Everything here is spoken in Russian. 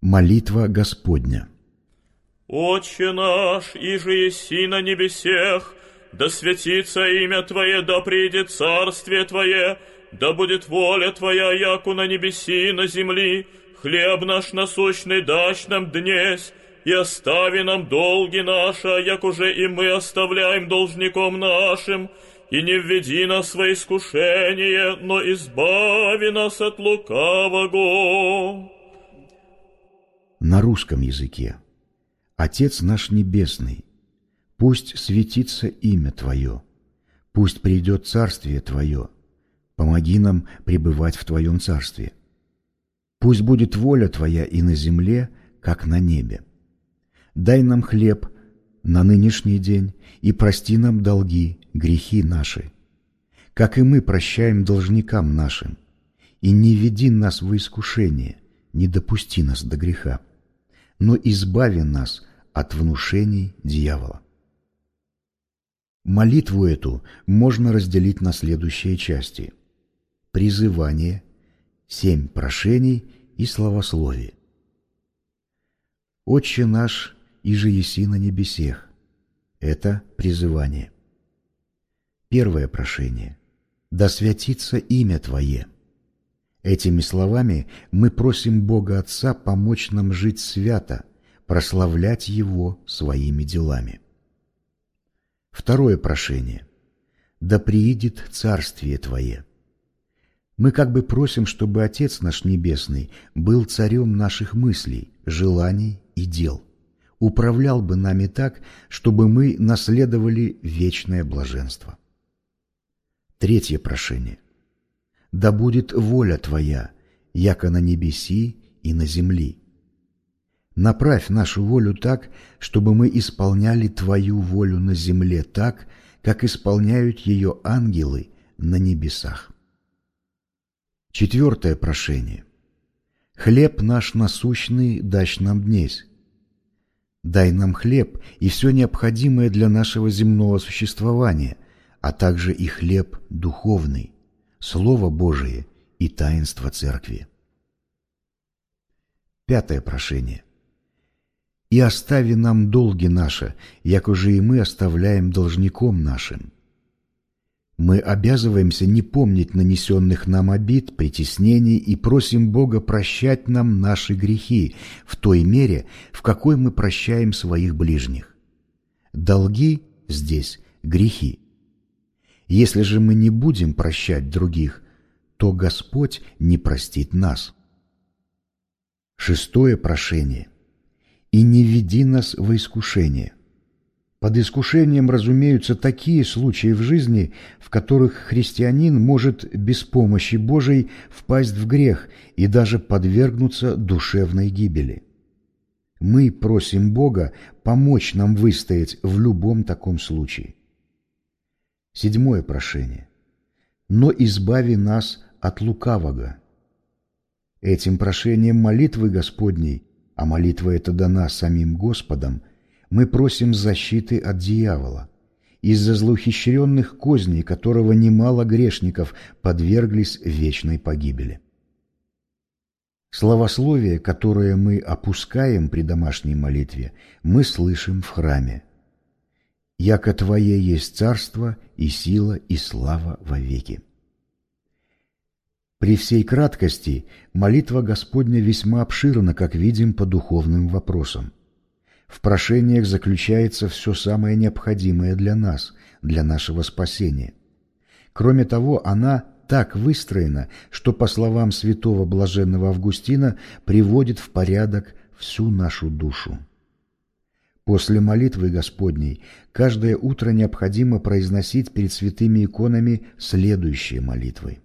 Молитва Господня «Отче наш, иже еси на небесех, да святится имя Твое, да придет царствие Твое, да будет воля Твоя, яку на небеси и на земли, хлеб наш насущный дашь нам днесь, и остави нам долги наши, як уже и мы оставляем должником нашим, и не введи нас в искушение, но избави нас от лукавого». На русском языке Отец наш Небесный, пусть светится имя Твое, пусть придет Царствие Твое, помоги нам пребывать в Твоем Царстве. Пусть будет воля Твоя и на земле, как на небе. Дай нам хлеб на нынешний день и прости нам долги, грехи наши, как и мы прощаем должникам нашим. И не веди нас в искушение, не допусти нас до греха, но избави нас от внушений дьявола. Молитву эту можно разделить на следующие части. Призывание, семь прошений и словословие. «Отче наш, и же еси на небесех» – это призывание. Первое прошение – «Да святится имя Твое». Этими словами мы просим Бога Отца помочь нам жить свято, прославлять Его своими делами. Второе прошение. «Да приидет Царствие Твое». Мы как бы просим, чтобы Отец наш Небесный был царем наших мыслей, желаний и дел, управлял бы нами так, чтобы мы наследовали вечное блаженство. Третье прошение. «Да будет воля Твоя, яко на небеси и на земли». Направь нашу волю так, чтобы мы исполняли Твою волю на земле так, как исполняют ее ангелы на небесах. Четвертое прошение. «Хлеб наш насущный дашь нам днесь». Дай нам хлеб и все необходимое для нашего земного существования, а также и хлеб духовный, Слово Божие и таинство Церкви. Пятое прошение. «И остави нам долги наши, як уже и мы оставляем должником нашим» Мы обязываемся не помнить нанесенных нам обид, притеснений и просим Бога прощать нам наши грехи в той мере, в какой мы прощаем своих ближних. Долги здесь – грехи. Если же мы не будем прощать других, то Господь не простит нас. Шестое прошение. «И не веди нас во искушение». Под искушением разумеются такие случаи в жизни, в которых христианин может без помощи Божией впасть в грех и даже подвергнуться душевной гибели. Мы просим Бога помочь нам выстоять в любом таком случае. Седьмое прошение. «Но избави нас от лукавого». Этим прошением молитвы Господней, а молитва эта дана самим Господом – мы просим защиты от дьявола, из-за злоухищренных козней которого немало грешников подверглись вечной погибели. Словословие, которое мы опускаем при домашней молитве, мы слышим в храме. «Яко Твое есть царство и сила и слава вовеки». При всей краткости молитва Господня весьма обширна, как видим, по духовным вопросам. В прошениях заключается все самое необходимое для нас, для нашего спасения. Кроме того, она так выстроена, что, по словам святого блаженного Августина, приводит в порядок всю нашу душу. После молитвы Господней каждое утро необходимо произносить перед святыми иконами следующие молитвы.